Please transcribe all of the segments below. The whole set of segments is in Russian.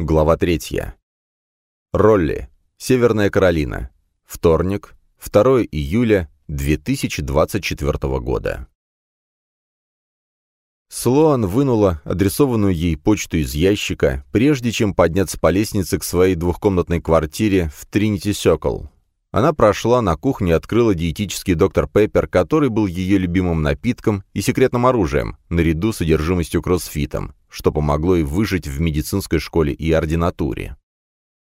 Глава третья. Ролли. Северная Каролина. Вторник, 2 июля 2024 года. Слоан вынула адресованную ей почту из ящика, прежде чем подняться по лестнице к своей двухкомнатной квартире в Тринити Сёкол. Она прошла на кухню и открыла диетический доктор Пеппер, который был ее любимым напитком и секретным оружием, наряду с содержимостью кроссфитом, что помогло ей выжить в медицинской школе и ординатуре.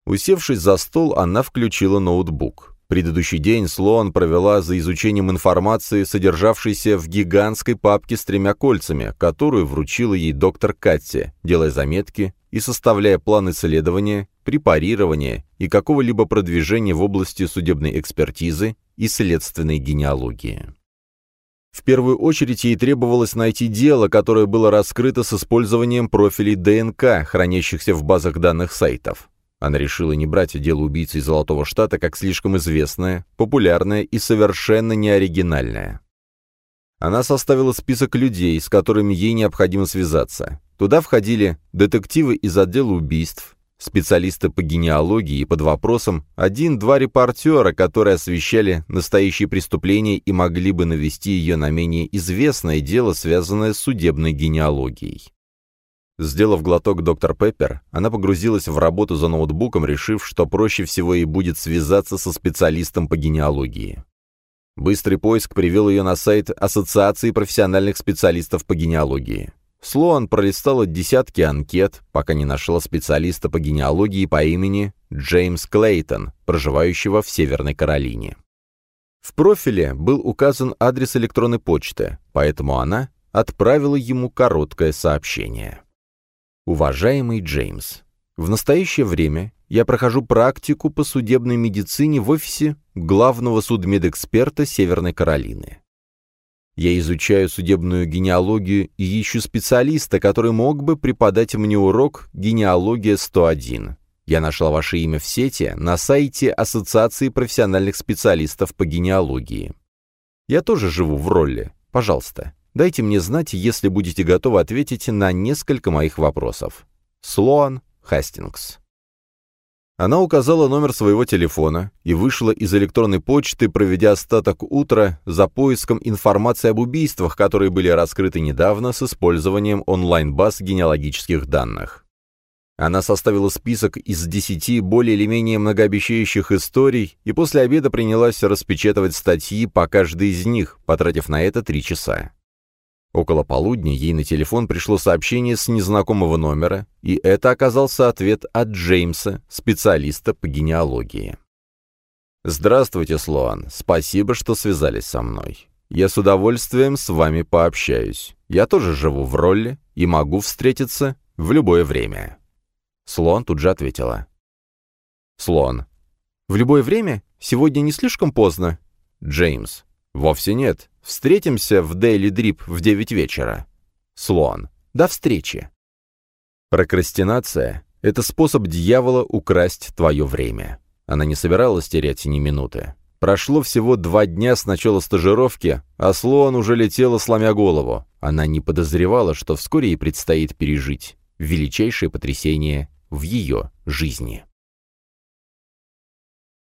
Усевшись за стол, она включила ноутбук. Предыдущий день Слоан провела за изучением информации, содержавшейся в гигантской папке с тремя кольцами, которую вручила ей доктор Катти, делая заметки и составляя план исследования, препарирования и какого-либо продвижения в области судебной экспертизы и следственной генеалогии. В первую очередь ей требовалось найти дело, которое было раскрыто с использованием профилей ДНК, хранящихся в базах данных сайтов. Она решила не брать дело убийцы Золотого Штата как слишком известное, популярное и совершенно неоригинальное. Она составила список людей, с которыми ей необходимо связаться. Туда входили детективы из отдела убийств, специалисты по генеалогии и под вопросом один-два репортера, которые освещали настоящие преступления и могли бы навести ее на менее известное дело, связанное с судебной генеалогией. Сделав глоток доктор Пеппер, она погрузилась в работу за ноутбуком, решив, что проще всего ей будет связаться со специалистом по генеалогии. Быстрый поиск привел ее на сайт Ассоциации профессиональных специалистов по генеалогии. Слоан пролистала десятки анкет, пока не нашла специалиста по генеалогии по имени Джеймс Клейтон, проживающего в Северной Каролине. В профиле был указан адрес электронной почты, поэтому она отправила ему короткое сообщение. Уважаемый Джеймс, в настоящее время я прохожу практику по судебной медицине в офисе главного судмедэксперта Северной Каролины. Я изучаю судебную генеалогию и ищу специалиста, который мог бы преподать мне урок «Генеалогия 101». Я нашла ваше имя в сети на сайте Ассоциации профессиональных специалистов по генеалогии. Я тоже живу в роли. Пожалуйста, Дайте мне знать, если будете готовы ответить на несколько моих вопросов. Слоан Хастингс. Она указала номер своего телефона и вышла из электронной почты, проведя остаток утра за поиском информации об убийствах, которые были раскрыты недавно с использованием онлайн-баз генеалогических данных. Она составила список из десяти более или менее многообещающих историй и после обеда принялась распечатывать статьи по каждой из них, потратив на это три часа. Около полудня ей на телефон пришло сообщение с незнакомого номера, и это оказался ответ от Джеймса, специалиста по генеалогии. «Здравствуйте, Слоан. Спасибо, что связались со мной. Я с удовольствием с вами пообщаюсь. Я тоже живу в роли и могу встретиться в любое время». Слоан тут же ответила. Слоан. «В любое время? Сегодня не слишком поздно?» Джеймс. «Вовсе нет. Встретимся в Дейли Дрип в девять вечера. Слоан. До встречи. Прокрастинация — это способ дьявола украсть твое время. Она не собиралась терять ни минуты. Прошло всего два дня с начала стажировки, а Слоан уже летела, сломя голову. Она не подозревала, что вскоре ей предстоит пережить величайшее потрясение в ее жизни.